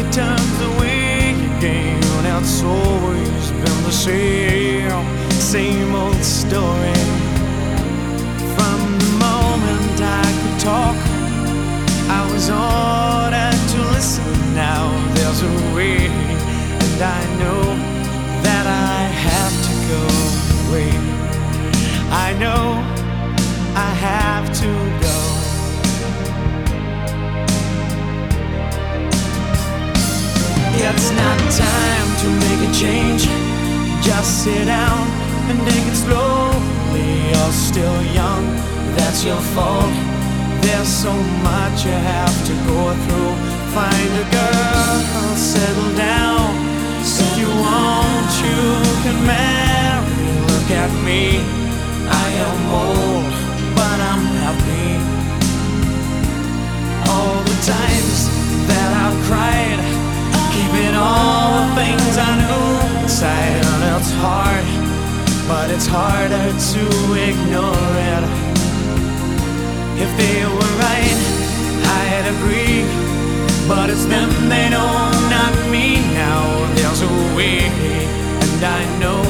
It turns away again. It's always been the same, same old story. From the moment I could talk, I was ordered to listen. Now there's a way, and I know It's not time to make a change. Just sit down and take it slowly. You're still young, that's your fault. There's so much you have to go through. Find a girl, settle down. but it's harder to ignore it. If they were right, I'd agree, but it's them they know, not me. Now there's a way, and I know.